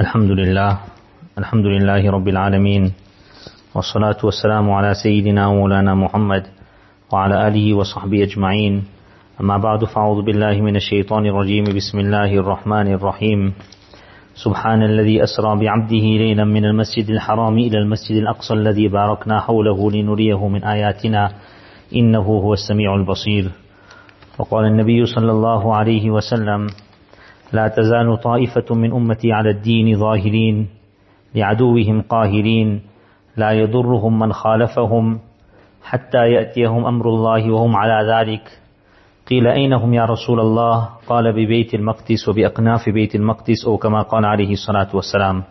الحمد لله الحمد لله رب العالمين والصلاة والسلام على سيدنا ومولانا محمد وعلى آله وصحبه أجمعين. أما بعد فأعوذ بالله من الشيطان الرجيم. بسم الله الرحمن الرحيم. سبحان الذي أسرى بعبده ليلا من المسجد الحرام إلى المسجد الأقصى الذي باركنا حوله لنريه من آياتنا. إنه هو السميع البصير. وقال النبي صلى الله عليه وسلم لا تزال طائفة من أمتي على الدين ظاهرين لعدوهم قاهرين لا يضرهم من خالفهم حتى يأتيهم أمر الله وهم على ذلك. قيل أين هم يا رسول الله؟ قال ببيت المقدس وبأقناف بيت المقدس أو كما قال عليه الصلاة والسلام.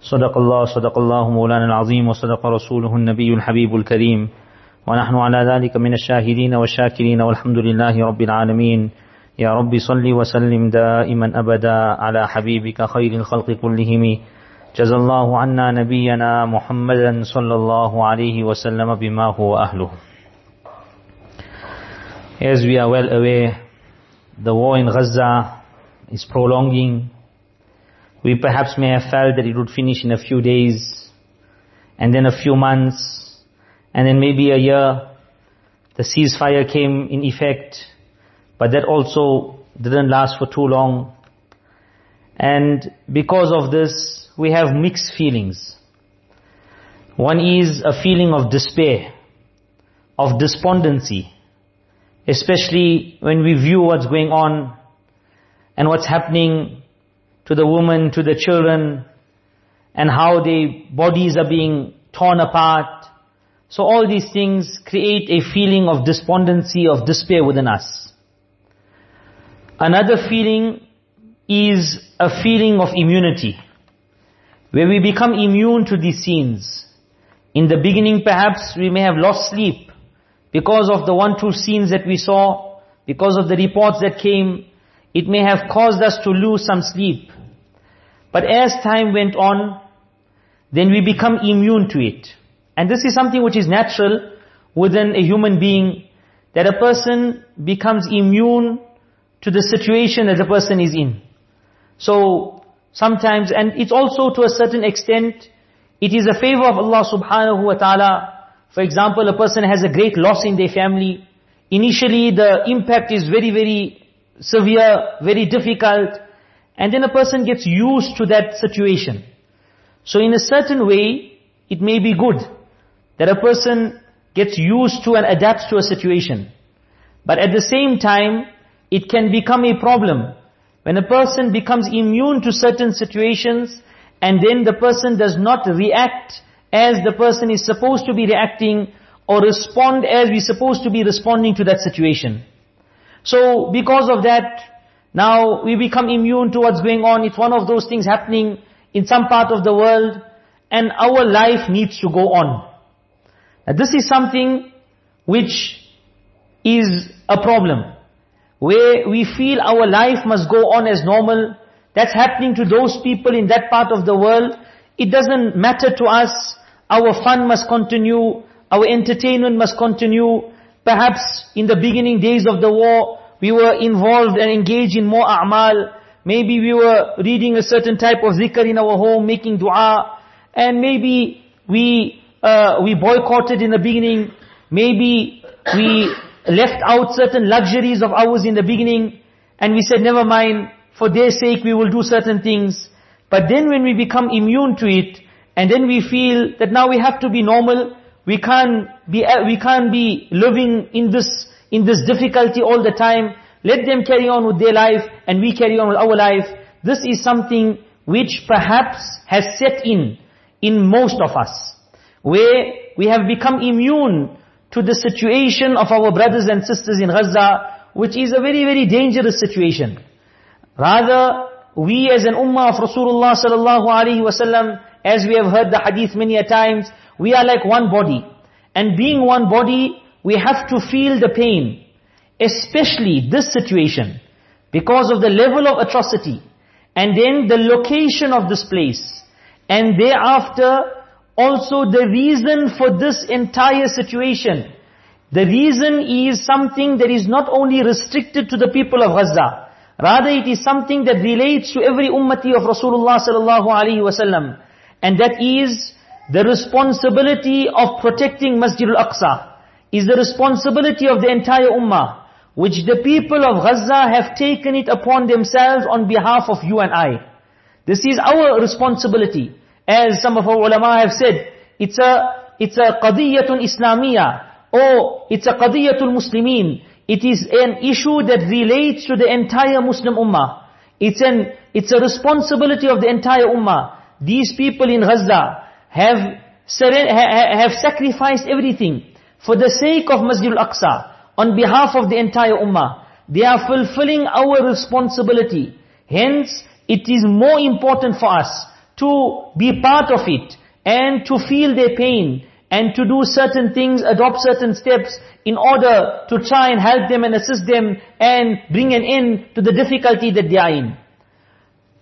صدق الله صدق الله مولانا العظيم وصدق رسوله النبي الحبيب الكريم. ونحن على ذلك من الشاهدين والشاكرين والحمد لله رب العالمين. يا رب صل وسلم دائما أبدا على حبيبك خير الخلق كلهم جزى الله عنا نبينا محمدا صلى الله عليه وسلم بما هو أهله As we are well aware, the war in Gaza is prolonging. We perhaps may have felt that it would finish in a few days, and then a few months, and then maybe a year. The ceasefire came in effect, but that also didn't last for too long. And because of this, we have mixed feelings. One is a feeling of despair, of despondency, especially when we view what's going on and what's happening to the women, to the children, and how their bodies are being torn apart. So all these things create a feeling of despondency, of despair within us. Another feeling is a feeling of immunity, where we become immune to these scenes. In the beginning perhaps we may have lost sleep because of the one, two scenes that we saw, because of the reports that came, it may have caused us to lose some sleep. But as time went on, then we become immune to it. And this is something which is natural within a human being, that a person becomes immune to the situation that the person is in. So, sometimes, and it's also to a certain extent, it is a favor of Allah subhanahu wa ta'ala. For example, a person has a great loss in their family. Initially, the impact is very, very severe, very difficult. And then a person gets used to that situation. So in a certain way, it may be good that a person gets used to and adapts to a situation. But at the same time, it can become a problem. When a person becomes immune to certain situations, and then the person does not react as the person is supposed to be reacting, or respond as we're supposed to be responding to that situation. So, because of that, now we become immune to what's going on. It's one of those things happening in some part of the world, and our life needs to go on. Now this is something which is a problem. Where we feel our life must go on as normal. That's happening to those people in that part of the world. It doesn't matter to us. Our fun must continue. Our entertainment must continue. Perhaps in the beginning days of the war, we were involved and engaged in more a'mal. Maybe we were reading a certain type of zikr in our home, making dua. And maybe we, uh, we boycotted in the beginning. Maybe we left out certain luxuries of ours in the beginning. And we said, never mind, for their sake we will do certain things. But then when we become immune to it, and then we feel that now we have to be normal, we can't be, we can't be living in this, in this difficulty all the time. Let them carry on with their life, and we carry on with our life. This is something which perhaps has set in, in most of us. Where we have become immune to the situation of our brothers and sisters in Gaza, which is a very, very dangerous situation. Rather, we as an ummah of Rasulullah sallallahu alaihi wasallam, as we have heard the hadith many a times, we are like one body. And being one body, we have to feel the pain. Especially this situation. Because of the level of atrocity. And then the location of this place. And thereafter, also the reason for this entire situation. The reason is something that is not only restricted to the people of Gaza. Rather it is something that relates to every ummati of Rasulullah sallallahu alaihi wasallam. And that is the responsibility of protecting Masjid al-Aqsa. Is the responsibility of the entire ummah. Which the people of Gaza have taken it upon themselves on behalf of you and I. This is our responsibility. As some of our ulama have said, it's a, it's a qadiyatun islamiyah. Or it's a qadiyatul muslimin. It is an issue that relates to the entire Muslim ummah. It's an, it's a responsibility of the entire ummah. These people in Gaza have, have sacrificed everything for the sake of Masjid al-Aqsa on behalf of the entire ummah. They are fulfilling our responsibility. Hence, it is more important for us to be part of it and to feel their pain and to do certain things, adopt certain steps in order to try and help them and assist them and bring an end to the difficulty that they are in.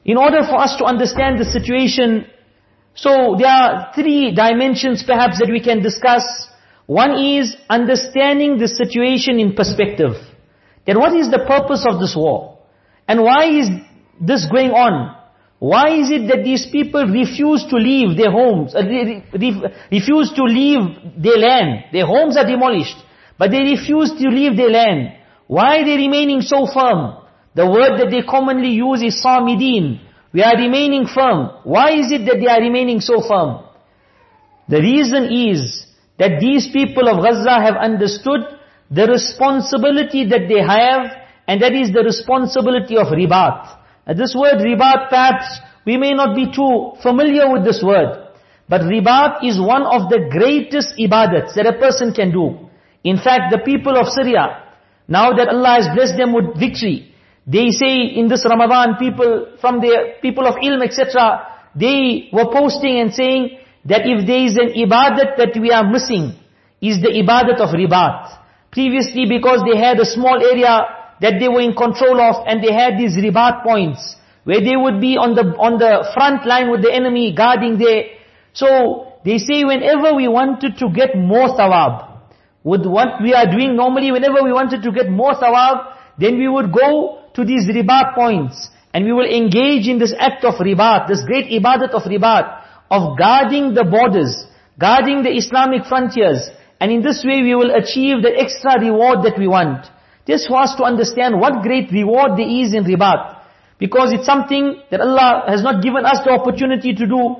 In order for us to understand the situation, so there are three dimensions perhaps that we can discuss. One is understanding the situation in perspective. That what is the purpose of this war? And why is this going on? Why is it that these people refuse to leave their homes, uh, refuse to leave their land? Their homes are demolished, but they refuse to leave their land. Why are they remaining so firm? The word that they commonly use is samidin. We are remaining firm. Why is it that they are remaining so firm? The reason is that these people of Gaza have understood the responsibility that they have, and that is the responsibility of ribat. And this word ribat perhaps we may not be too familiar with this word. But ribat is one of the greatest ibadats that a person can do. In fact, the people of Syria, now that Allah has blessed them with victory, they say in this Ramadan, people from the people of ilm, etc., they were posting and saying that if there is an ibadat that we are missing, is the ibadat of ribat. Previously, because they had a small area that they were in control of and they had these ribat points where they would be on the on the front line with the enemy guarding there. So they say whenever we wanted to get more thawab, with what we are doing normally, whenever we wanted to get more thawab, then we would go to these ribat points and we will engage in this act of ribat, this great ibadat of ribat, of guarding the borders, guarding the Islamic frontiers, and in this way we will achieve the extra reward that we want. Just for us to understand what great reward there is in ribat. Because it's something that Allah has not given us the opportunity to do.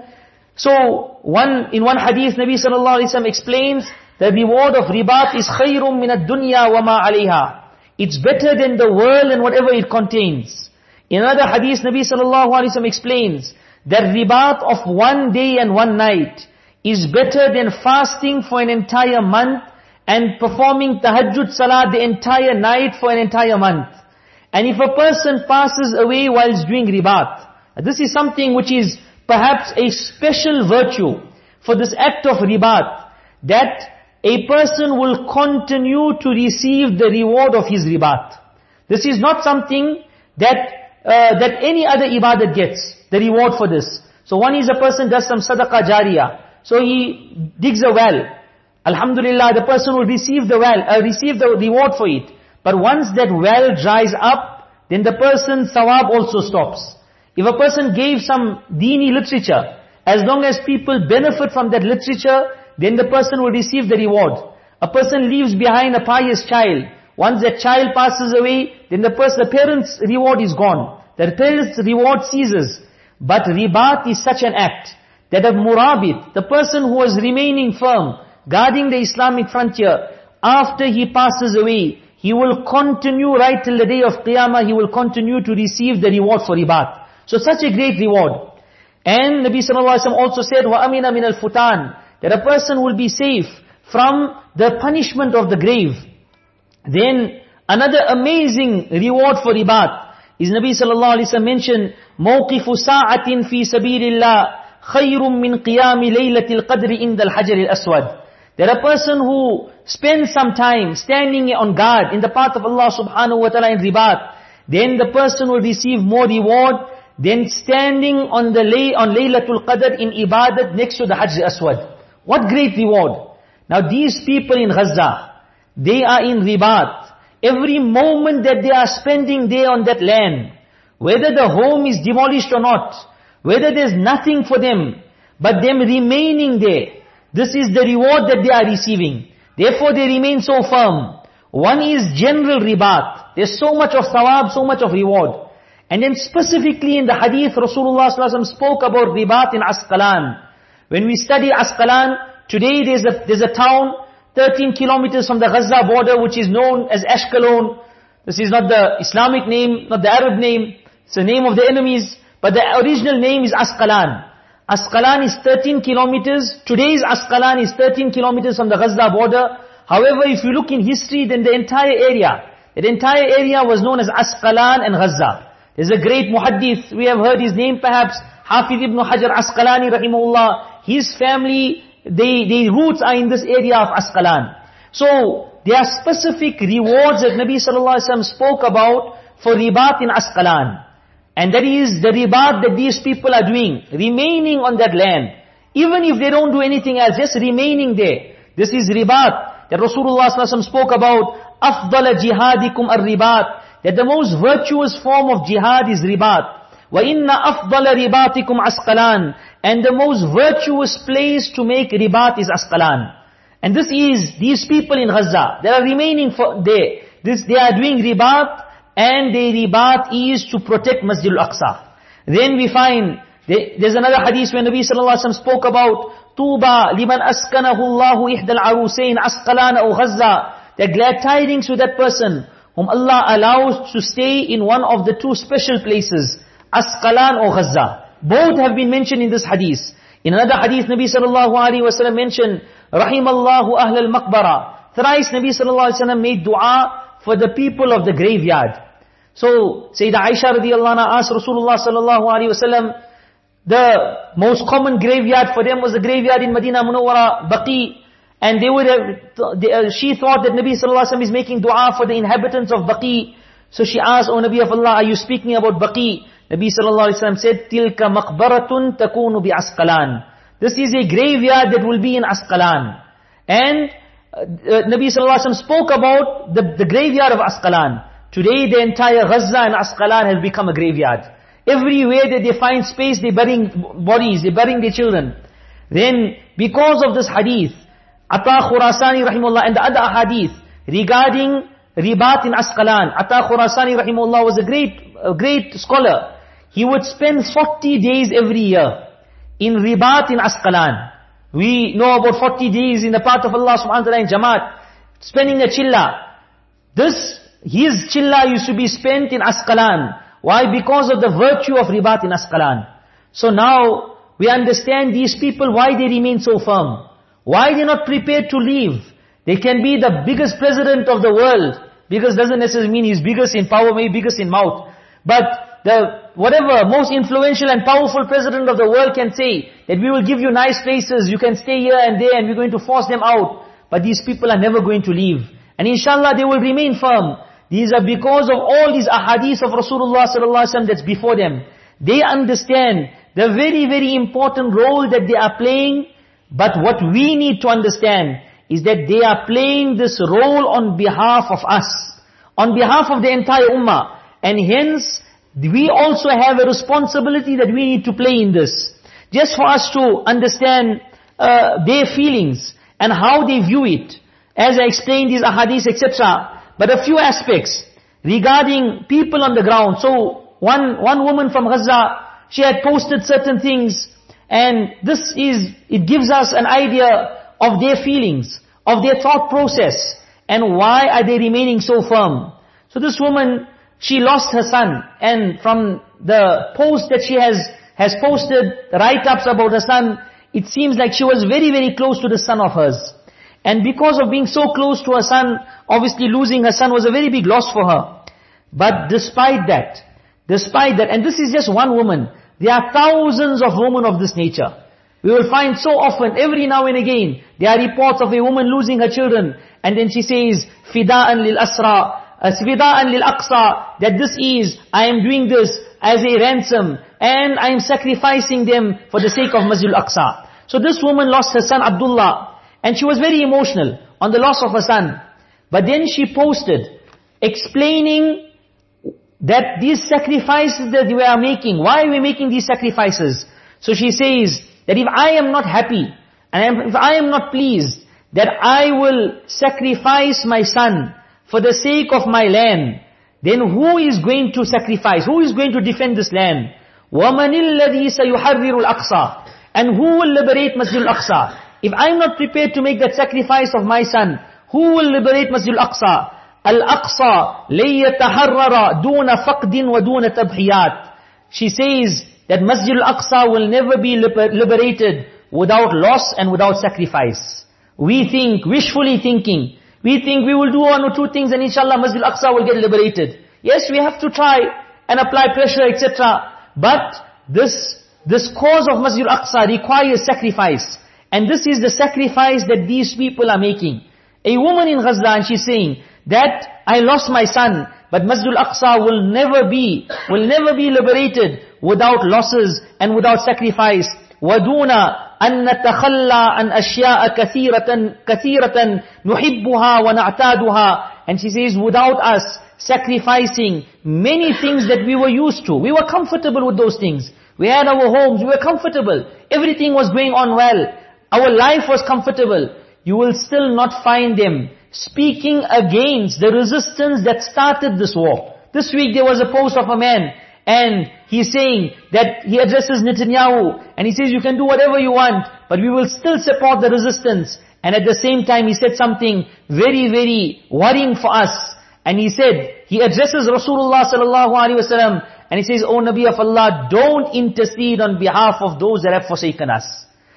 So, one, in one hadith, Nabi sallallahu alayhi wa explains, the reward of ribat is khayrum min ad-dunya wa ma alayha. It's better than the world and whatever it contains. In another hadith, Nabi sallallahu alayhi wa explains, that ribat of one day and one night is better than fasting for an entire month and performing tahajjud salah the entire night for an entire month. And if a person passes away whilst doing ribat, this is something which is perhaps a special virtue for this act of ribat, that a person will continue to receive the reward of his ribat. This is not something that uh, that any other ibadat gets, the reward for this. So one is a person does some sadaqah jariyah. So he digs a well. Alhamdulillah, the person will receive the well, uh, receive the reward for it. But once that well dries up, then the person's sawab also stops. If a person gave some dini literature, as long as people benefit from that literature, then the person will receive the reward. A person leaves behind a pious child. Once that child passes away, then the person, the parent's reward is gone. The parent's reward ceases. But ribat is such an act that a murabit, the person who was remaining firm, guarding the Islamic frontier, after he passes away, he will continue right till the day of Qiyamah, he will continue to receive the reward for ribat. So such a great reward. And Nabi sallallahu alaihi wasallam also said, وَأَمِنَ مِنَ الْفُتَانِ That a person will be safe from the punishment of the grave. Then another amazing reward for ribat is Nabi sallallahu alaihi wasallam mentioned, مَوْقِفُ سَاعَةٍ فِي سَبِيلِ اللَّهِ خَيْرٌ مِّن قِيَامِ لَيْلَةِ الْقَدْرِ إِنْدَ الْحَجَرِ الْأَسْوَدِ that a person who spends some time standing on guard in the path of Allah subhanahu wa ta'ala in ribat, then the person will receive more reward than standing on the lay, on Laylatul Qadr in ibadat next to the Hajj Aswad. What great reward. Now these people in Gaza, they are in ribat. every moment that they are spending there on that land, whether the home is demolished or not, whether there's nothing for them, but them remaining there, this is the reward that they are receiving. Therefore they remain so firm. One is general ribat. There's so much of thawab, so much of reward. And then specifically in the hadith, Rasulullah spoke about ribat in Asqalan. When we study Asqalan, today there's a, there's a town 13 kilometers from the Gaza border which is known as Ashkelon. This is not the Islamic name, not the Arab name. It's the name of the enemies. But the original name is Asqalan. Asqalan is 13 kilometers. Today's Asqalan is 13 kilometers from the Gaza border. However, if you look in history, then the entire area, that entire area was known as Asqalan and Gaza. There's a great muhaddith, we have heard his name perhaps, Hafiz ibn Hajar Asqalani rahimahullah. His family, they, their roots are in this area of Asqalan. So, there are specific rewards that Nabi sallallahu alaihi wasallam spoke about for ribat in Asqalan. And that is the ribat that these people are doing, remaining on that land. Even if they don't do anything else, just remaining there. This is ribat that Rasulullah ﷺ spoke about. أفضل جهادكم الرباط that the most virtuous form of jihad is ribat. وَإِنَّ أَفْضَلَ رِبَاطِكُمْ أَسْقَلَانِ And the most virtuous place to make ribat is Asqalan. And this is these people in Gaza. They are remaining for there. This, they are doing ribat and their ribat is to protect Masjid al-Aqsa. Then we find, there's another hadith where Nabi sallallahu alaihi wasallam spoke about, Tuba liman askanahu Allahu ihdal arusain asqalan or Gaza. The glad tidings to that person whom Allah allows to stay in one of the two special places, Asqalan or Gaza. Both have been mentioned in this hadith. In another hadith, Nabi sallallahu alaihi wasallam mentioned, Rahimallahu ahl al-maqbara. Thrice Nabi sallallahu alaihi wasallam made dua for the people of the graveyard. So, Sayyidah Aisha radiallahu anha asked Rasulullah sallallahu alaihi wasallam, the most common graveyard for them was the graveyard in Medina Munawwara, Baqi. And they would have, they, uh, she thought that Nabi sallallahu alaihi wasallam is making dua for the inhabitants of Baqi. So she asked, O Nabi of Allah, are you speaking about Baqi? Nabi sallallahu alaihi wasallam said, maqbaratun takunu bi Asqalan. This is a graveyard that will be in Asqalan. And uh, Nabi sallallahu alaihi wasallam spoke about the, the graveyard of Asqalan. Today the entire Gaza and Asqalan has become a graveyard. Everywhere that they find space, they're burying bodies, they're burying their children. Then, because of this hadith, Ata Khurasani rahimullah and the other hadith regarding ribat in Asqalan, Ata Khurasani rahimullah was a great, a great scholar. He would spend 40 days every year in ribat in Asqalan. We know about 40 days in the path of Allah subhanahu wa ta'ala in Jamaat, spending a chilla. This, his chilla used to be spent in Asqalan. Why? Because of the virtue of ribat in Asqalan. So now, we understand these people, why they remain so firm. Why they're not prepared to leave. They can be the biggest president of the world. Biggest doesn't necessarily mean he's biggest in power, maybe biggest in mouth. But the whatever most influential and powerful president of the world can say that we will give you nice places, you can stay here and there and we're going to force them out. But these people are never going to leave. And inshallah they will remain firm. These are because of all these ahadith of Rasulullah sallallahu alaihi wasallam that's before them. They understand the very, very important role that they are playing. But what we need to understand is that they are playing this role on behalf of us. On behalf of the entire ummah. And hence, we also have a responsibility that we need to play in this. Just for us to understand uh, their feelings and how they view it. As I explained these ahadith, etc. But a few aspects regarding people on the ground. So, one, one woman from Gaza, she had posted certain things and this is, it gives us an idea of their feelings, of their thought process and why are they remaining so firm. So this woman, she lost her son and from the post that she has, has posted, write-ups about her son, it seems like she was very, very close to the son of hers. And because of being so close to her son, obviously losing her son was a very big loss for her. But despite that, despite that, and this is just one woman, there are thousands of women of this nature. We will find so often, every now and again, there are reports of a woman losing her children, and then she says, fida'an lil aqsa, Asfida'an lil aqsa, that this is, I am doing this as a ransom, and I am sacrificing them for the sake of Masjid al-Aqsa. So this woman lost her son Abdullah, and she was very emotional on the loss of her son. But then she posted explaining that these sacrifices that we are making, why are we making these sacrifices? So she says that if I am not happy, and if I am not pleased, that I will sacrifice my son for the sake of my land, then who is going to sacrifice? Who is going to defend this land? وَمَنِ الَّذِي سَيُحَرِّرُ الْأَقْصَى And who will liberate Masjid al-Aqsa? If I'm not prepared to make that sacrifice of my son, who will liberate Masjid al-Aqsa? Al-Aqsa لَيَتَحَرَّرَ دُونَ فَقْدٍ وَدُونَ تَبْحِيَاتٍ She says that Masjid al-Aqsa will never be liberated without loss and without sacrifice. We think, wishfully thinking, we think we will do one or two things and inshallah Masjid al-Aqsa will get liberated. Yes, we have to try and apply pressure, etc. But this, this cause of Masjid al-Aqsa requires sacrifice. And this is the sacrifice that these people are making. A woman in Gaza and she's saying that I lost my son, but Masjid al-Aqsa will never be, will never be liberated without losses and without sacrifice. وَدُونَ أن نتخلى عن أشياء كثيرة كثيرة نحبها ونعتادها and she says without us sacrificing many things that we were used to we were comfortable with those things we had our homes we were comfortable everything was going on well our life was comfortable you will still not find them speaking against the resistance that started this war this week there was a post of a man and he's saying that he addresses Netanyahu and he says you can do whatever you want, but we will still support the resistance. And at the same time he said something very, very worrying for us. And he said, he addresses Rasulullah sallallahu alaihi wasallam and he says, O Nabi of Allah, don't intercede on behalf of those that have forsaken us.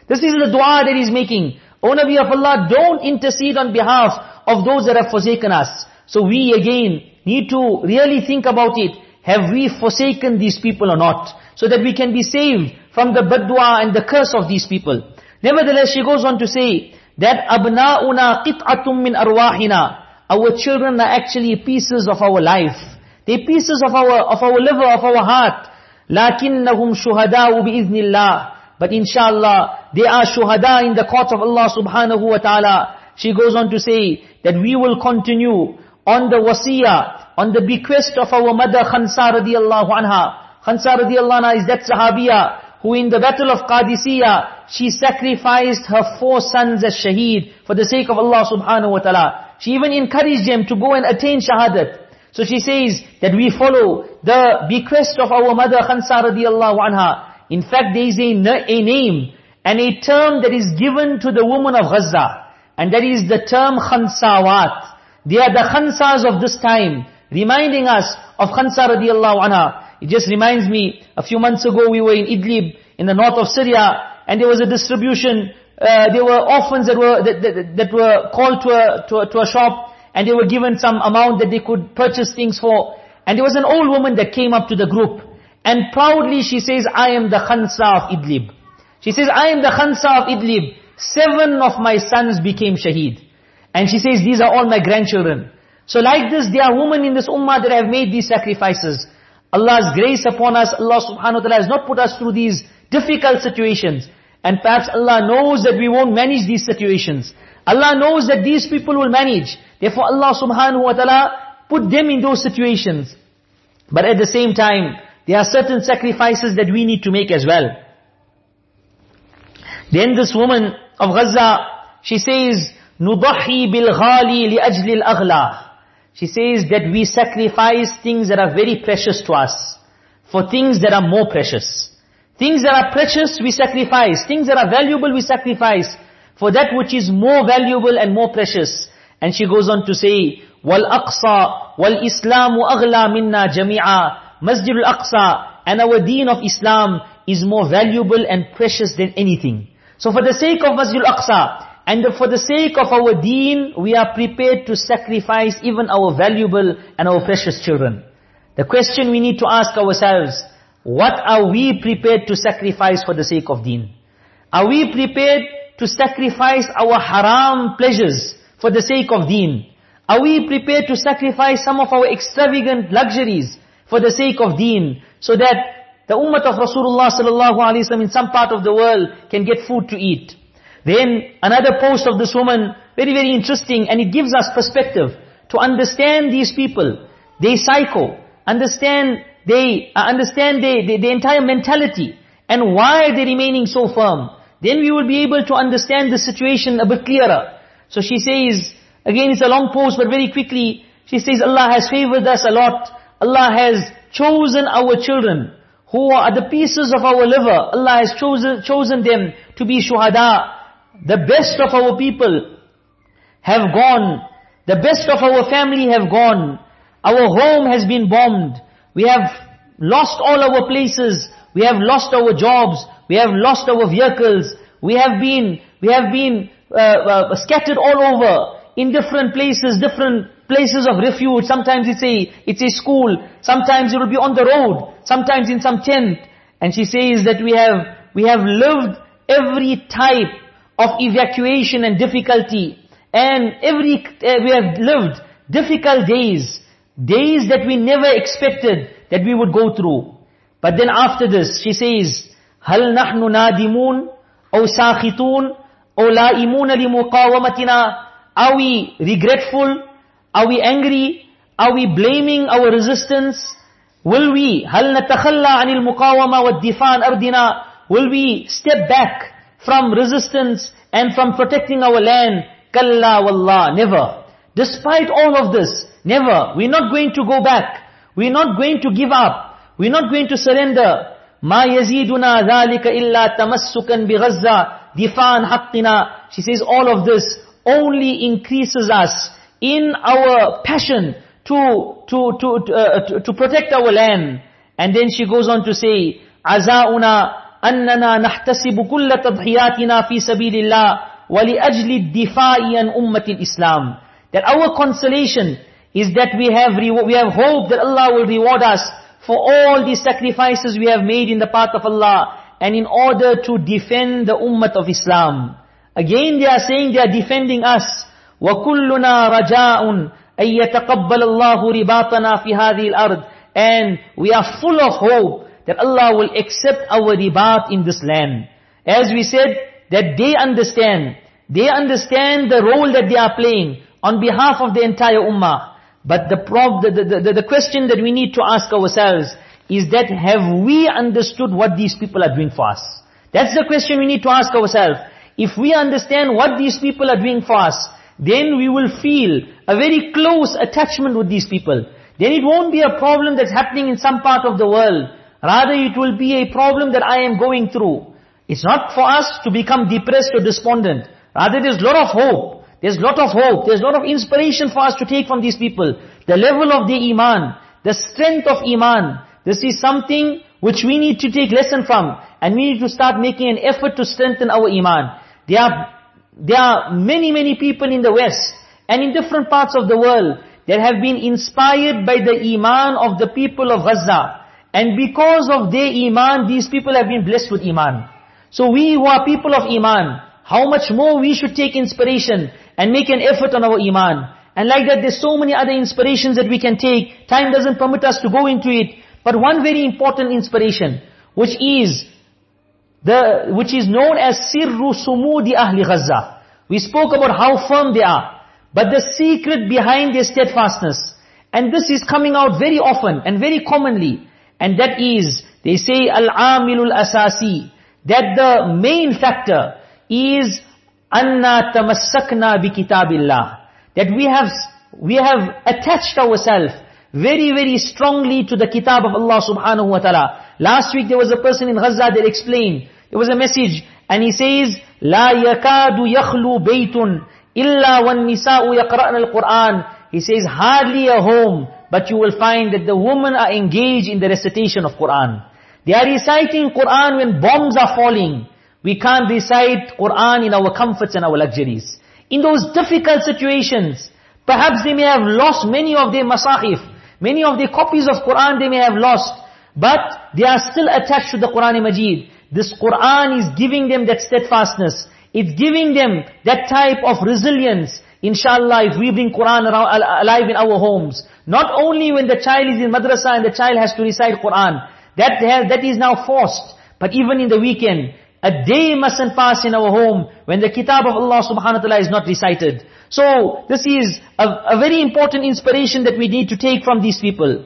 This is the dua that he's making. O Nabi of Allah, don't intercede on behalf of those that have forsaken us. So we again need to really think about it. Have we forsaken these people or not? So that we can be saved from the badwa and the curse of these people. Nevertheless, she goes on to say that أَبْنَاؤُنَا قِطْعَةٌ مِّنْ أَرْوَاحِنَا Our children are actually pieces of our life. They're pieces of our, of our liver, of our heart. لَكِنَّهُمْ شُهَدَاءُ بِإِذْنِ اللَّهِ But inshallah, they are shuhada in the court of Allah subhanahu wa ta'ala. She goes on to say that we will continue on the wasiyah on the bequest of our mother Khansa radiallahu anha. Khansa radiallahu anha is that sahabiya who in the battle of Qadisiyah, she sacrificed her four sons as shaheed for the sake of Allah subhanahu wa ta'ala. She even encouraged them to go and attain shahadat. So she says that we follow the bequest of our mother Khansa radiallahu anha. In fact, there is a, a name and a term that is given to the woman of Gaza. And that is the term Khansawat. They are the Khansas of this time reminding us of Khansa radiallahu anha. It just reminds me, a few months ago we were in Idlib, in the north of Syria, and there was a distribution, uh, there were orphans that were, that, that, that were called to a, to, a, to a shop, and they were given some amount that they could purchase things for. And there was an old woman that came up to the group, and proudly she says, I am the Khansa of Idlib. She says, I am the Khansa of Idlib. Seven of my sons became shaheed. And she says, these are all my grandchildren. So like this, there are women in this ummah that have made these sacrifices. Allah's grace upon us, Allah subhanahu wa ta'ala has not put us through these difficult situations. And perhaps Allah knows that we won't manage these situations. Allah knows that these people will manage. Therefore Allah subhanahu wa ta'ala put them in those situations. But at the same time, there are certain sacrifices that we need to make as well. Then this woman of Gaza, she says, نُضَحِي بِالْغَالِي لِأَجْلِ الْأَغْلَى she says that we sacrifice things that are very precious to us for things that are more precious. Things that are precious, we sacrifice. Things that are valuable, we sacrifice for that which is more valuable and more precious. And she goes on to say, وَالْأَقْصَى وَالْإِسْلَامُ أَغْلَى مِنَّا جَمِيعًا Masjid al-Aqsa and our deen of Islam is more valuable and precious than anything. So for the sake of Masjid al-Aqsa, and for the sake of our deen, we are prepared to sacrifice even our valuable and our precious children. The question we need to ask ourselves, what are we prepared to sacrifice for the sake of deen? Are we prepared to sacrifice our haram pleasures for the sake of deen? Are we prepared to sacrifice some of our extravagant luxuries for the sake of deen? So that the ummah of Rasulullah sallallahu alaihi wasallam in some part of the world can get food to eat. Then another post of this woman, very, very interesting, and it gives us perspective. to understand these people, they psycho, understand they uh, understand the, the, the entire mentality and why they're remaining so firm. Then we will be able to understand the situation a bit clearer. So she says, again it's a long post but very quickly, she says Allah has favored us a lot. Allah has chosen our children who are the pieces of our liver. Allah has chosen, chosen them to be shuhada. The best of our people have gone. The best of our family have gone. Our home has been bombed. We have lost all our places. We have lost our jobs. We have lost our vehicles. We have been, we have been uh, uh, scattered all over in different places, different places of refuge. Sometimes it's a, it's a school. Sometimes it will be on the road. Sometimes in some tent. And she says that we have, we have lived every type of evacuation and difficulty. And every, uh, we have lived difficult days. Days that we never expected that we would go through. But then after this, she says, هل نحن نادمون أو ساخطون أو لائمون لمقاومتنا Are we regretful? Are we angry? Are we blaming our resistance? Will we, هل نتخلى عن المقاومة والدفاع عن أرضنا? Will we step back from resistance and from protecting our land. Kalla wallah, never. Despite all of this, never. We're not going to go back. We're not going to give up. We're not going to surrender. Ma yaziduna dhalika illa tamassukan bi Gaza difan haqqina. She says all of this only increases us in our passion to to to uh, to, to protect our land. And then she goes on to say, azauna أننا نحتسب كل تضحياتنا في سبيل الله ولأجل الدفاع عن أمة الإسلام. That our consolation is that we have, we have hope that Allah will reward us for all the sacrifices we have made in the path of Allah and in order to defend the ummah of Islam. Again they are saying they are defending us. وَكُلُّنَا رَجَاءٌ أَن يَتَقَبَّلَ اللَّهُ رِبَاطَنَا فِي هَذِهِ الْأَرْضِ And we are full of hope that Allah will accept our ribat in this land. As we said, that they understand, they understand the role that they are playing on behalf of the entire ummah. But the, the, the, the question that we need to ask ourselves is that have we understood what these people are doing for us? That's the question we need to ask ourselves. If we understand what these people are doing for us, then we will feel a very close attachment with these people. Then it won't be a problem that's happening in some part of the world. Rather it will be a problem that I am going through. It's not for us to become depressed or despondent. Rather there's a lot of hope. There's a lot of hope. There's a lot of inspiration for us to take from these people. The level of the iman, the strength of iman. This is something which we need to take lesson from. And we need to start making an effort to strengthen our iman. There are, there are many, many people in the West and in different parts of the world that have been inspired by the iman of the people of Gaza. And because of their iman, these people have been blessed with iman. So we who are people of iman, how much more we should take inspiration and make an effort on our iman. And like that, there's so many other inspirations that we can take. Time doesn't permit us to go into it. But one very important inspiration, which is the, which is known as Sirru Sumudi Ahli Gaza. We spoke about how firm they are. But the secret behind their steadfastness, and this is coming out very often and very commonly, and that is, they say, Al-Amilul Asasi, that the main factor is anna tamassakna bi kitabillah that we have we have attached ourselves very very strongly to the kitab of Allah subhanahu wa ta'ala. Last week there was a person in Gaza that explained. There was a message and he says la yakadu yakhlu baytun illa wan nisa'u yaqra'na al-quran he says hardly a home but you will find that the women are engaged in the recitation of Quran they are reciting Quran when bombs are falling we can't recite Quran in our comforts and our luxuries. In those difficult situations, perhaps they may have lost many of their masahif, many of their copies of Quran they may have lost, but they are still attached to the Quran Majid. This Quran is giving them that steadfastness. It's giving them that type of resilience. Inshallah, if we bring Quran around, alive in our homes, not only when the child is in madrasa and the child has to recite Quran, that, that is now forced, but even in the weekend, a day mustn't pass in our home when the kitab of Allah subhanahu wa ta'ala is not recited. So, this is a, a very important inspiration that we need to take from these people.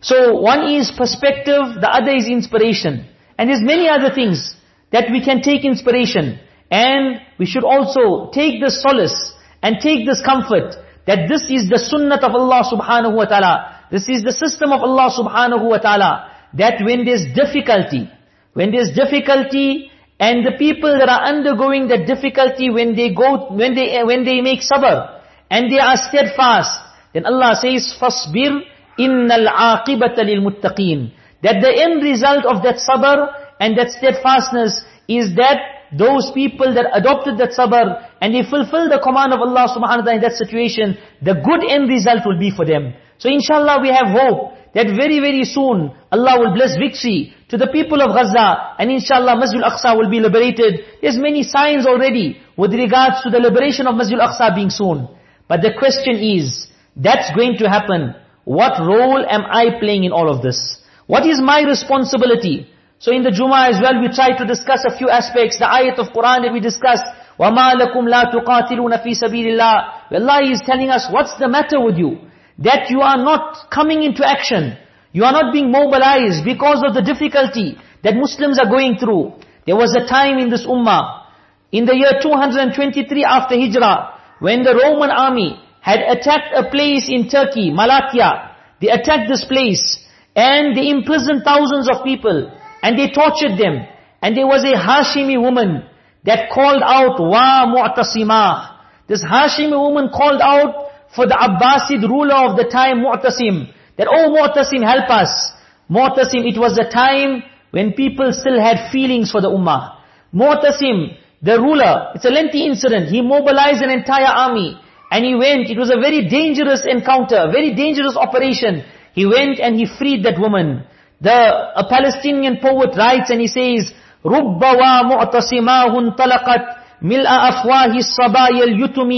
So, one is perspective, the other is inspiration. And there's many other things that we can take inspiration. And we should also take the solace and take this comfort that this is the sunnah of Allah subhanahu wa ta'ala. This is the system of Allah subhanahu wa ta'ala. That when there's difficulty, when there's difficulty, and the people that are undergoing that difficulty when they go, when they, when they make sabr, and they are steadfast, then Allah says, فَاصْبِرْ إِنَّ الْعَاقِبَةَ لِلْمُتَّقِينَ That the end result of that sabr and that steadfastness is that those people that adopted that sabr and they fulfill the command of Allah subhanahu wa ta'ala in that situation, the good end result will be for them. So inshallah we have hope that very very soon Allah will bless victory to the people of Gaza and inshallah Masjid al-Aqsa will be liberated. There's many signs already with regards to the liberation of Masjid al-Aqsa being soon. But the question is, that's going to happen. What role am I playing in all of this? What is my responsibility? So in the Jummah as well, we try to discuss a few aspects. The ayat of Quran that we discussed, وَمَا لَكُمْ لَا تُقَاتِلُونَ فِي سَبِيلِ اللَّهِ Allah is telling us, what's the matter with you? That you are not coming into action. You are not being mobilized because of the difficulty that Muslims are going through. There was a time in this ummah, in the year 223 after Hijrah, when the Roman army had attacked a place in Turkey, Malatya. They attacked this place and they imprisoned thousands of people. And they tortured them. And there was a Hashimi woman that called out, Wa Mu'tasimah. This Hashimi woman called out for the Abbasid ruler of the time, Mu'tasim. That, oh Mu'tasim, help us. Mu'tasim, it was a time when people still had feelings for the Ummah. Mu'tasim, the ruler, it's a lengthy incident. He mobilized an entire army. And he went, it was a very dangerous encounter, very dangerous operation. He went and he freed that woman. The a Palestinian poet writes and he says, رُبَّ وَمُعْتَصِمَاهُ انطَلَقَتْ مِلْأَ أَفْوَاهِ الصَّبَايَ الْيُتُمِ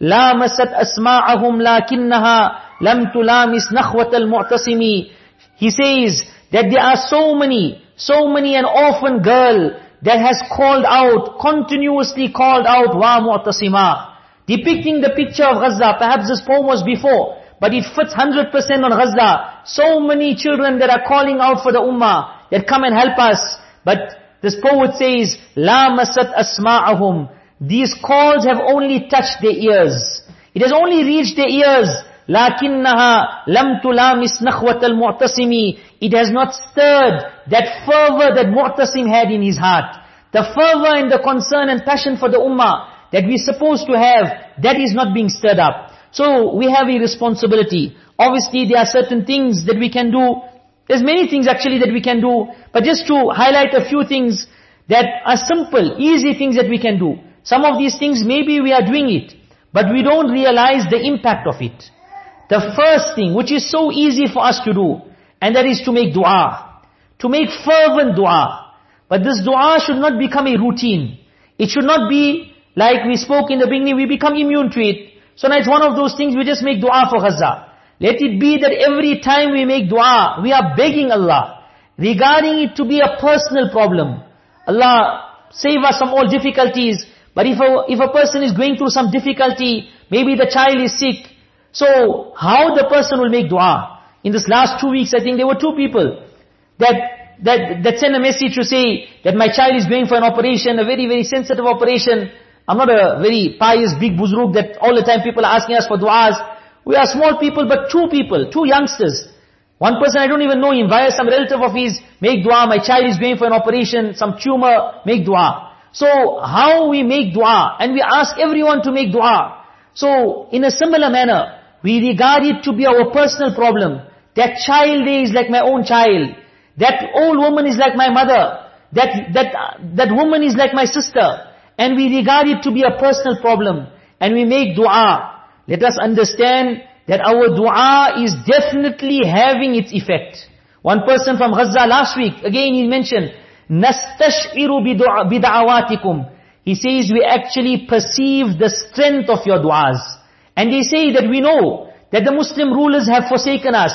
لَامَسَتْ أَسْمَاعَهُمْ لَكِنَّهَا لَمْ تُلَامِسْ نَخْوَةَ الْمُعْتَصِمِ He says that there are so many, so many an orphan girl that has called out, continuously called out, wa mu'tasima. Depicting the picture of Gaza, perhaps this poem was before, but it fits 100% on Gaza. So many children that are calling out for the ummah, that come and help us. But this poet says, La masat asma'ahum. These calls have only touched their ears. It has only reached their ears. لَكِنَّهَا لَمْ تُلَامِسْ نَخْوَةَ الْمُعْتَسِمِ It has not stirred that fervor that Mu'tasim had in his heart. The fervor and the concern and passion for the ummah that we're supposed to have, that is not being stirred up. So we have a responsibility. Obviously there are certain things that we can do. There's many things actually that we can do. But just to highlight a few things that are simple, easy things that we can do. Some of these things maybe we are doing it. But we don't realize the impact of it. The first thing, which is so easy for us to do, and that is to make dua. To make fervent dua. But this dua should not become a routine. It should not be like we spoke in the beginning, we become immune to it. So now it's one of those things we just make dua for Gaza. Let it be that every time we make dua, we are begging Allah, regarding it to be a personal problem. Allah, save us from all difficulties. But if a, if a person is going through some difficulty, maybe the child is sick, so how the person will make dua? In this last two weeks, I think there were two people that that that sent a message to say that my child is going for an operation, a very very sensitive operation. I'm not a very pious big buzurg that all the time people are asking us for du'as. We are small people, but two people, two youngsters. One person I don't even know him, via some relative of his, make dua, my child is going for an operation, some tumor, make dua. So, how we make dua, and we ask everyone to make dua. So, in a similar manner, we regard it to be our personal problem. That child is like my own child. That old woman is like my mother. That, that, that woman is like my sister and we regard it to be a personal problem, and we make dua, let us understand that our dua is definitely having its effect. One person from Gaza last week, again he mentioned, نَسْتَشْعِرُ بِدَعَوَاتِكُمْ He says we actually perceive the strength of your duas. And they say that we know that the Muslim rulers have forsaken us.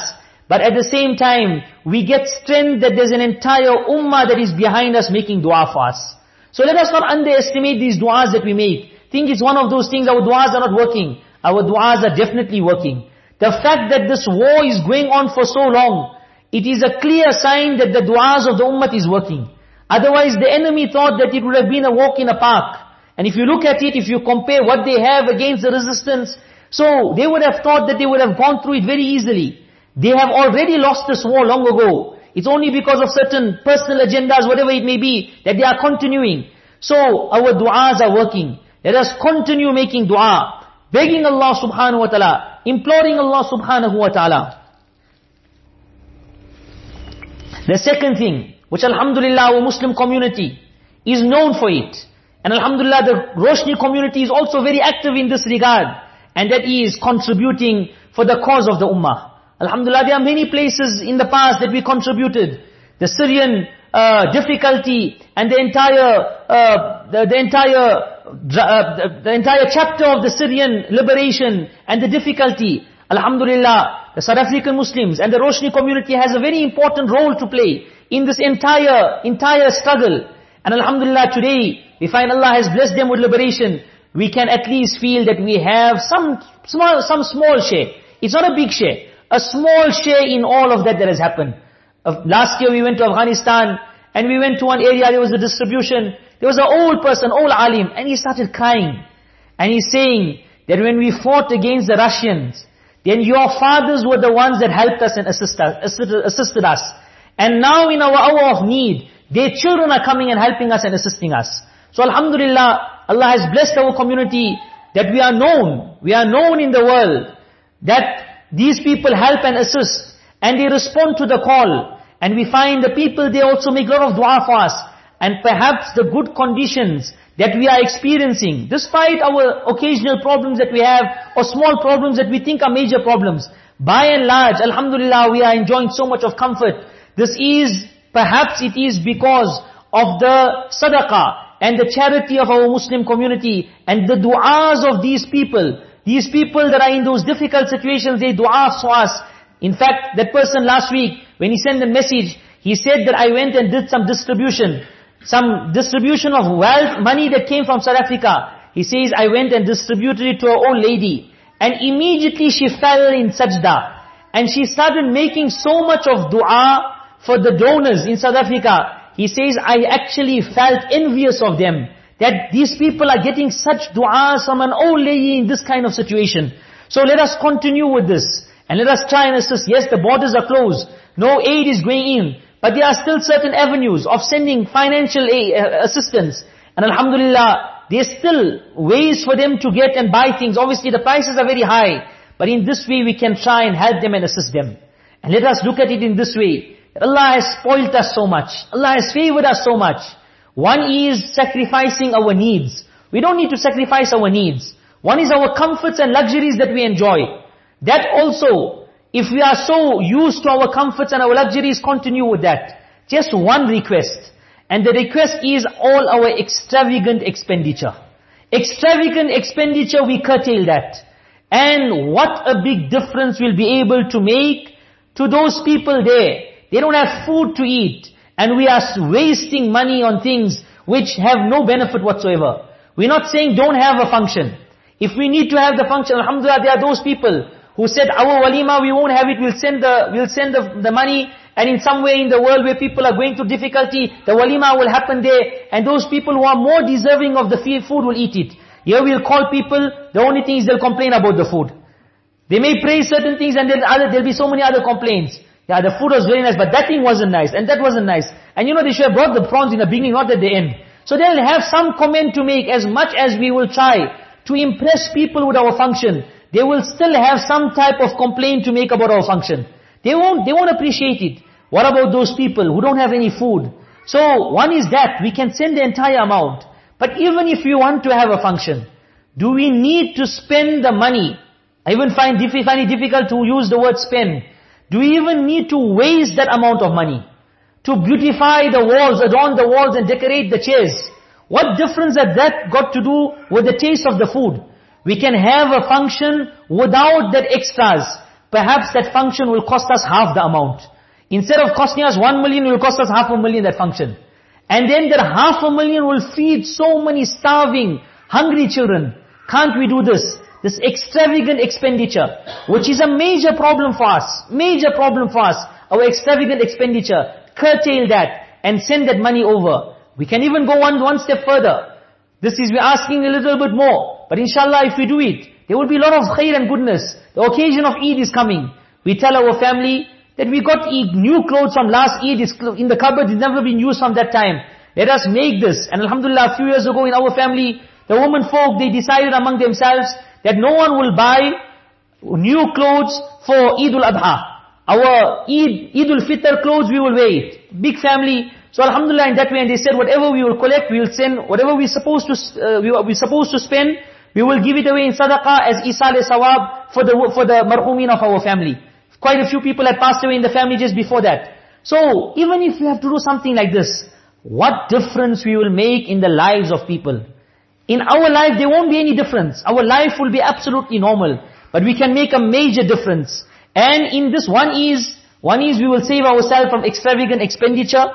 But at the same time, we get strength that there's an entire ummah that is behind us making dua for us. So let us not underestimate these du'as that we make. think it's one of those things, our du'as are not working. Our du'as are definitely working. The fact that this war is going on for so long, it is a clear sign that the du'as of the ummah is working. Otherwise the enemy thought that it would have been a walk in a park. And if you look at it, if you compare what they have against the resistance, so they would have thought that they would have gone through it very easily. They have already lost this war long ago. It's only because of certain personal agendas, whatever it may be, that they are continuing. So our du'as are working. Let us continue making dua, begging Allah subhanahu wa ta'ala, imploring Allah subhanahu wa ta'ala. The second thing, which alhamdulillah our Muslim community is known for it. And alhamdulillah the Roshnee community is also very active in this regard. And that is contributing for the cause of the ummah. Alhamdulillah there are many places in the past that we contributed. The Syrian uh, difficulty and the entire, uh, the, the entire, uh, the entire chapter of the Syrian liberation and the difficulty. Alhamdulillah, the South African Muslims and the Roshnee community has a very important role to play in this entire, entire struggle. And Alhamdulillah today, we find Allah has blessed them with liberation. We can at least feel that we have some small, some small share. It's not a big share. A small share in all of that that has happened. Uh, last year we went to Afghanistan and we went to one area, there was a distribution. There was an old person, old alim, and he started crying. And he's saying that when we fought against the Russians, then your fathers were the ones that helped us and assisted, assisted us. And now in our hour of need, their children are coming and helping us and assisting us. So Alhamdulillah, Allah has blessed our community that we are known, we are known in the world, that these people help and assist, and they respond to the call. And we find the people, they also make a lot of dua for us. And perhaps the good conditions that we are experiencing, despite our occasional problems that we have, or small problems that we think are major problems, by and large, Alhamdulillah, we are enjoying so much of comfort. This is, perhaps it is because of the sadaqah and the charity of our Muslim community and the du'as of these people. These people that are in those difficult situations, they dua for us. In fact, that person last week, when he sent a message, he said that I went and did some distribution. Some distribution of wealth, money that came from South Africa. He says, I went and distributed it to an old lady. And immediately she fell in sajda. And she started making so much of dua for the donors in South Africa. He says, I actually felt envious of them. That these people are getting such du'as from an old lady in this kind of situation. So let us continue with this. And let us try and assist. Yes, the borders are closed. No aid is going in. But there are still certain avenues of sending financial aid, uh, assistance. And alhamdulillah, there's still ways for them to get and buy things. Obviously the prices are very high. But in this way we can try and help them and assist them. And let us look at it in this way. Allah has spoilt us so much. Allah has favored us so much. One is sacrificing our needs. We don't need to sacrifice our needs. One is our comforts and luxuries that we enjoy. That also, if we are so used to our comforts and our luxuries, continue with that. Just one request. And the request is all our extravagant expenditure. Extravagant expenditure, we curtail that. And what a big difference we'll be able to make to those people there. They don't have food to eat. And we are wasting money on things which have no benefit whatsoever. We're not saying don't have a function. If we need to have the function, alhamdulillah, there are those people who said, our walima, we won't have it, we'll send the, we'll send the, the money, and in some way in the world where people are going through difficulty, the walima will happen there, and those people who are more deserving of the food will eat it. Here we'll call people, the only thing is they'll complain about the food. They may praise certain things and then other, there'll be so many other complaints. Yeah, the food was very nice, but that thing wasn't nice, and that wasn't nice. And you know, they should have brought the prawns in the beginning, not at the end. So they'll have some comment to make as much as we will try to impress people with our function they will still have some type of complaint to make about our function. They won't, they won't appreciate it. What about those people who don't have any food? So one is that, we can send the entire amount. But even if we want to have a function, do we need to spend the money? I even find, find it difficult to use the word spend. Do we even need to waste that amount of money? To beautify the walls, adorn the walls and decorate the chairs. What difference has that got to do with the taste of the food? We can have a function without that extras. Perhaps that function will cost us half the amount. Instead of costing us one million, it will cost us half a million that function. And then that half a million will feed so many starving, Hungry children. Can't we do this? This extravagant expenditure, which is a major problem for us. Major problem for us. Our extravagant expenditure. Curtail that and send that money over. We can even go one, one step further. This is, we're asking a little bit more. But inshallah, if we do it, there will be a lot of khair and goodness. The occasion of Eid is coming. We tell our family that we got new clothes from last Eid, in the cupboard, it's never been used from that time. Let us make this. And alhamdulillah, a few years ago in our family, the women folk, they decided among themselves that no one will buy new clothes for Eid al-Adha. Our Eid, al-Fitr clothes, we will wear it. Big family. So alhamdulillah in that way, and they said whatever we will collect, we will send, whatever we supposed to, uh, we, we're supposed to spend, we will give it away in sadaqah as isal sawab for the, for the marhumin of our family. Quite a few people had passed away in the family just before that. So, even if we have to do something like this, what difference we will make in the lives of people. In our life, there won't be any difference. Our life will be absolutely normal. But we can make a major difference. And in this one is, one is we will save ourselves from extravagant expenditure.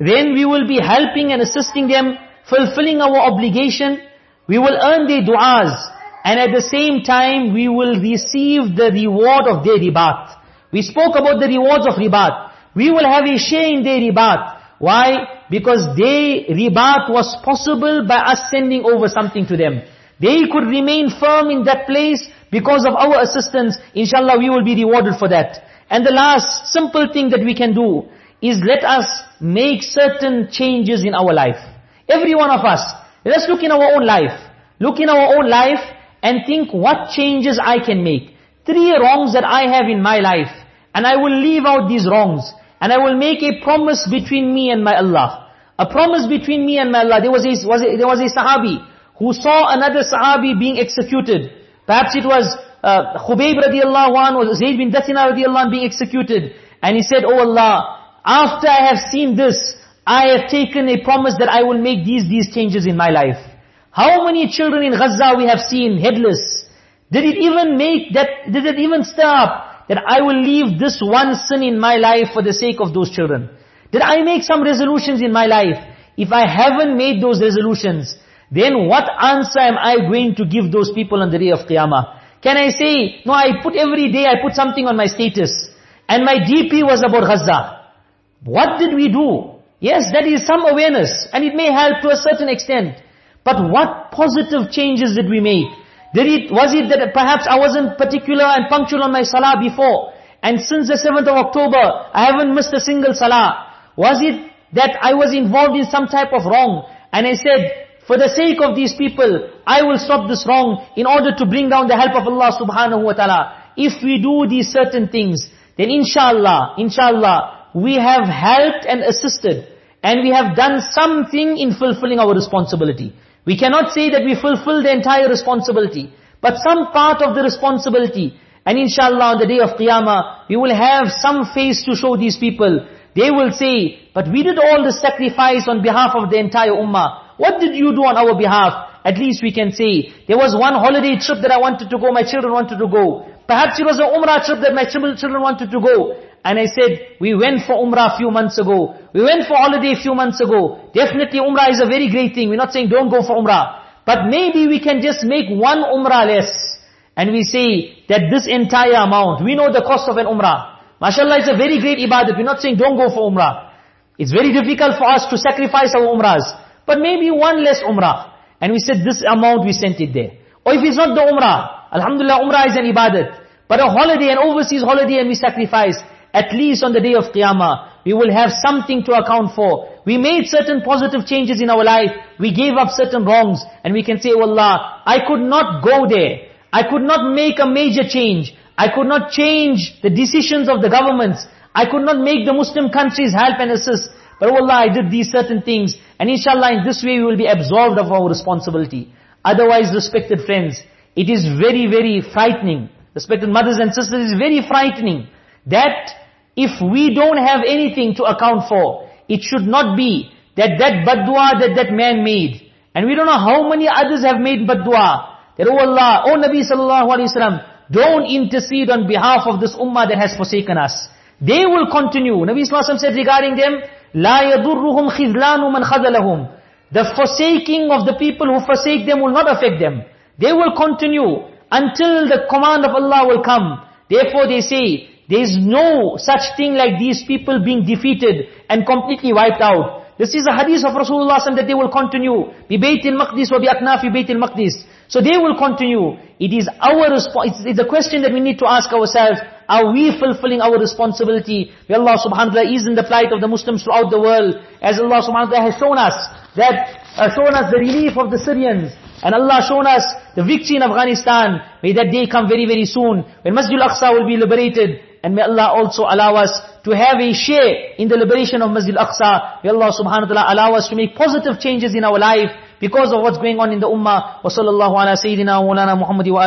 Then we will be helping and assisting them, fulfilling our obligation. We will earn their du'as. And at the same time, we will receive the reward of their ribat. We spoke about the rewards of ribat. We will have a share in their ribat. Why? Because their ribat was possible by us sending over something to them. They could remain firm in that place because of our assistance. Inshallah, we will be rewarded for that. And the last simple thing that we can do is let us make certain changes in our life. Every one of us. Let us look in our own life. Look in our own life and think what changes I can make. Three wrongs that I have in my life. And I will leave out these wrongs. And I will make a promise between me and my Allah. A promise between me and my Allah. There was a, was a, there was a sahabi who saw another sahabi being executed. Perhaps it was uh, Khubayb radiallahu anhu or Zayd bin Dathina radiallahu anhu being executed. And he said, Oh Allah, after I have seen this, I have taken a promise that I will make these, these changes in my life. How many children in Gaza we have seen headless? Did it even make that, did it even stop that I will leave this one sin in my life for the sake of those children? Did I make some resolutions in my life? If I haven't made those resolutions, then what answer am I going to give those people on the day of Qiyamah? Can I say, no, I put every day, I put something on my status, and my DP was about Gaza. What did we do? Yes, that is some awareness, and it may help to a certain extent. But what positive changes did we make? Did it, was it that perhaps I wasn't particular and punctual on my salah before? And since the 7th of October, I haven't missed a single salah. Was it that I was involved in some type of wrong? And I said, for the sake of these people, I will stop this wrong in order to bring down the help of Allah subhanahu wa ta'ala. If we do these certain things, then inshallah, inshallah, we have helped and assisted. And we have done something in fulfilling our responsibility. We cannot say that we fulfill the entire responsibility, but some part of the responsibility. And inshallah on the day of Qiyamah, we will have some face to show these people. They will say, but we did all the sacrifice on behalf of the entire ummah. What did you do on our behalf? At least we can say, there was one holiday trip that I wanted to go, my children wanted to go. Perhaps it was an umrah trip that my children wanted to go. And I said, we went for Umrah a few months ago. We went for holiday a few months ago. Definitely Umrah is a very great thing. We're not saying don't go for Umrah. But maybe we can just make one Umrah less. And we say that this entire amount, we know the cost of an Umrah. MashaAllah, it's a very great ibadat. We're not saying don't go for Umrah. It's very difficult for us to sacrifice our Umrahs. But maybe one less Umrah. And we said this amount, we sent it there. Or if it's not the Umrah, Alhamdulillah, Umrah is an ibadat. But a holiday, an overseas holiday and we sacrifice at least on the day of Qiyamah, we will have something to account for. We made certain positive changes in our life. We gave up certain wrongs. And we can say, oh Allah, I could not go there. I could not make a major change. I could not change the decisions of the governments. I could not make the Muslim countries help and assist. But oh Allah, I did these certain things. And inshallah, in this way we will be absolved of our responsibility. Otherwise, respected friends, it is very, very frightening. Respected mothers and sisters, it is very frightening that if we don't have anything to account for, it should not be that that badwa that that man made. And we don't know how many others have made badwa. That, oh Allah, oh Nabi sallallahu alayhi wasallam, don't intercede on behalf of this ummah that has forsaken us. They will continue. Nabi sallallahu alayhi said regarding them, لا يضرهم خذلان من خذلهم. the forsaking of the people who forsake them will not affect them. They will continue until the command of Allah will come. Therefore they say, there is no such thing like these people being defeated and completely wiped out. This is a hadith of Rasulullah that they will continue. Bi Baytil Maqdis wa bi aknafi Baytil Maqdis. so they will continue. It is our response, it's a question that we need to ask ourselves, are we fulfilling our responsibility? May Allah subhanahu wa ta'ala is in the plight of the Muslims throughout the world, as Allah subhanahu wa ta'ala has shown us, that, uh, shown us the relief of the Syrians, and Allah shown us the victory in Afghanistan. May that day come very, very soon, when Masjid al-Aqsa will be liberated, and may Allah also allow us to have a share in the liberation of Masjid al-Aqsa. May Allah subhanahu wa ta'ala allow us to make positive changes in our life, because of what's going on in the ummah wa اللَّهُ ala sayyidina wa mulana muhammadi wa